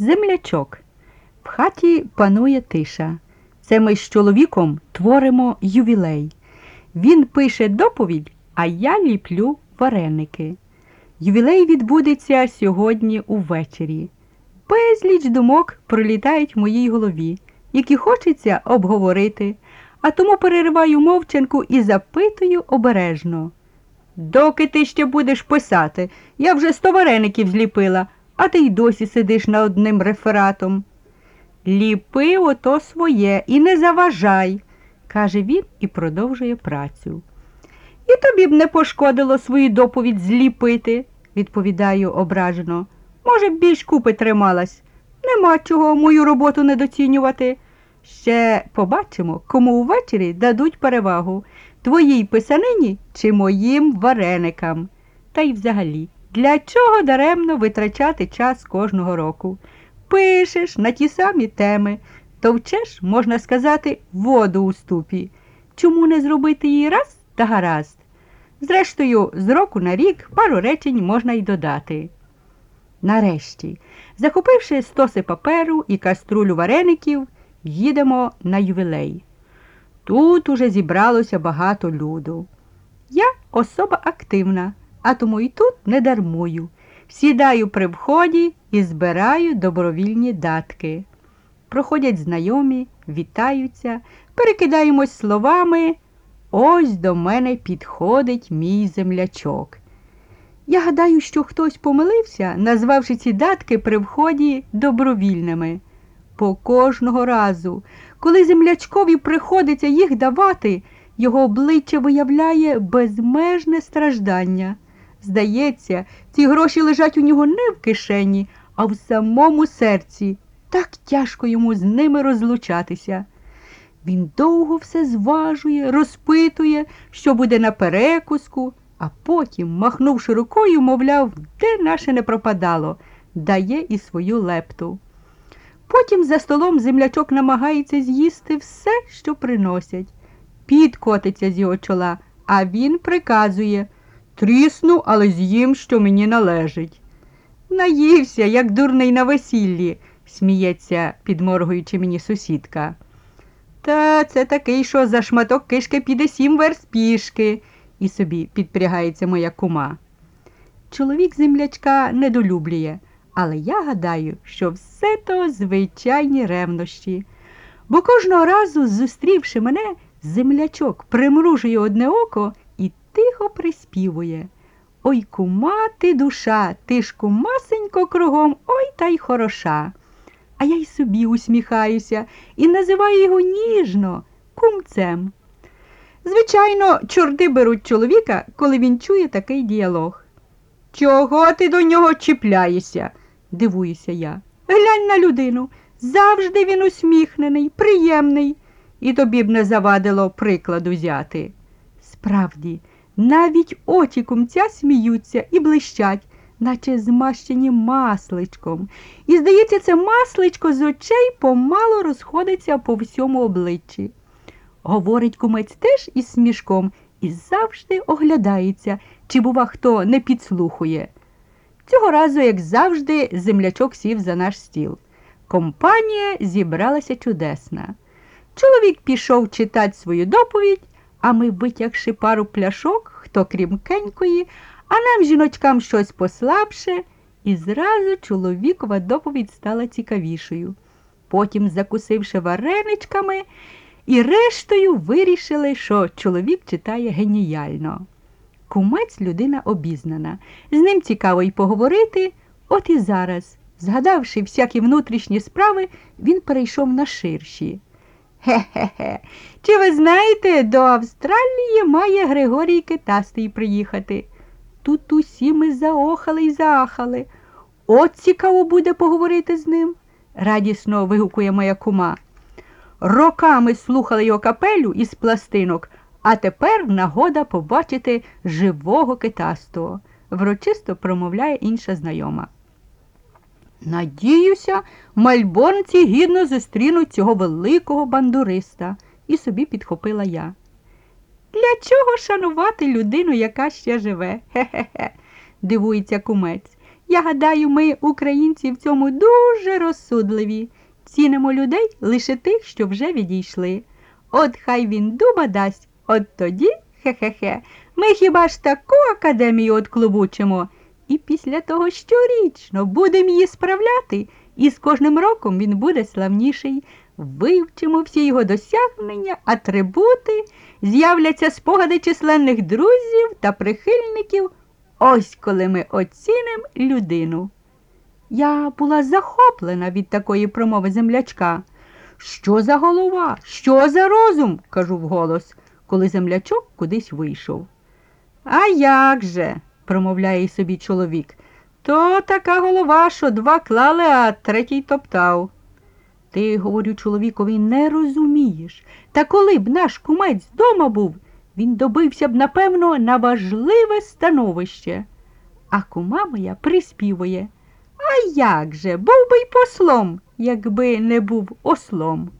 Землячок. В хаті панує тиша. Це ми з чоловіком творимо ювілей. Він пише доповідь, а я ліплю вареники. Ювілей відбудеться сьогодні увечері. Безліч думок пролітають в моїй голові, які хочеться обговорити, а тому перериваю мовчанку і запитую обережно. Доки ти ще будеш писати, я вже сто вареників зліпила, а ти й досі сидиш над одним рефератом. Ліпи ото своє і не заважай, каже він і продовжує працю. І тобі б не пошкодило свою доповідь зліпити, відповідаю ображено. Може, б більш купи трималась. Нема чого мою роботу недоцінювати. Ще побачимо, кому ввечері дадуть перевагу твоїй писанині чи моїм вареникам. Та й взагалі, для чого даремно витрачати час кожного року? Пишеш на ті самі теми, товчеш, можна сказати, воду у ступі. Чому не зробити її раз та гаразд? Зрештою, з року на рік пару речень можна й додати. Нарешті, захопивши стоси паперу і каструлю вареників, їдемо на ювілей. Тут уже зібралося багато люду. Я особа активна, а тому і тут не дармую. Сідаю при вході і збираю добровільні датки. Проходять знайомі, вітаються, перекидаємось словами. Ось до мене підходить мій землячок. Я гадаю, що хтось помилився, назвавши ці датки при вході добровільними. По кожного разу, коли землячкові приходиться їх давати, його обличчя виявляє безмежне страждання. Здається, ці гроші лежать у нього не в кишені, а в самому серці. Так тяжко йому з ними розлучатися. Він довго все зважує, розпитує, що буде на перекуску, а потім, махнувши рукою, мовляв, де наше не пропадало, дає і свою лепту. Потім за столом землячок намагається з'їсти все, що приносять. Піт котиться з його чола, а він приказує трісну, але з'їм, що мені належить. Наївся, як дурний на весіллі, сміється, підморгуючи мені сусідка. Та це такий, що за шматок кишки піде сім верст пішки, і собі підпрягається моя кума. Чоловік землячка недолюблює, але я гадаю, що все то звичайні ревнощі. Бо кожного разу, зустрівши мене, землячок примружує одне око тихо приспівує. Ой, кума ти душа, ти ж кумасенько кругом, ой та й хороша. А я й собі усміхаюся і називаю його ніжно кумцем. Звичайно, чорти беруть чоловіка, коли він чує такий діалог. Чого ти до нього чіпляєшся? дивуюся я. Глянь на людину. Завжди він усміхнений, приємний, і тобі б не завадило прикладу взяти. Справді, навіть очі кумця сміються і блищать, наче змащені масличком. І, здається, це масличко з очей помало розходиться по всьому обличчі. Говорить кумець теж із смішком і завжди оглядається, чи, бува, хто не підслухує. Цього разу, як завжди, землячок сів за наш стіл. Компанія зібралася чудесна. Чоловік пішов читати свою доповідь, а ми, витягши пару пляшок, хто крім кенької, а нам, жіночкам, щось послабше, і зразу чоловікова доповідь стала цікавішою. Потім, закусивши вареничками, і рештою вирішили, що чоловік читає геніально. Кумець людина обізнана. З ним цікаво й поговорити, от і зараз, згадавши всякі внутрішні справи, він перейшов на ширші. Хе-хе-хе. Чи ви знаєте, до Австралії має Григорій Китастий приїхати? Тут усі ми заохали й заахали. От цікаво буде поговорити з ним, радісно вигукує моя кума. Роками слухали його капелю із пластинок, а тепер нагода побачити живого китастого, врочисто промовляє інша знайома. Надіюся, мальборнці гідно зустрінуть цього великого бандуриста, і собі підхопила я. Для чого шанувати людину, яка ще живе? Хе-хе-хе, дивується кумець. Я гадаю, ми, українці, в цьому дуже розсудливі. Цінимо людей лише тих, що вже відійшли. От хай він дуба дасть, от тоді, хе-хе-хе, ми хіба ж таку академію отклубучимо, і після того щорічно будемо її справляти, і з кожним роком він буде славніший. Вивчимо всі його досягнення, атрибути, з'являться спогади численних друзів та прихильників. Ось коли ми оцінимо людину. Я була захоплена від такої промови землячка. Що за голова? Що за розум? кажу вголос, коли землячок кудись вийшов. А як же? Промовляє собі чоловік. То така голова, що два клали, а третій топтав. Ти, говорю чоловікові, не розумієш. Та коли б наш кумець дома був, він добився б, напевно, на важливе становище. А кума моя приспівує. А як же, був би й послом, якби не був ослом.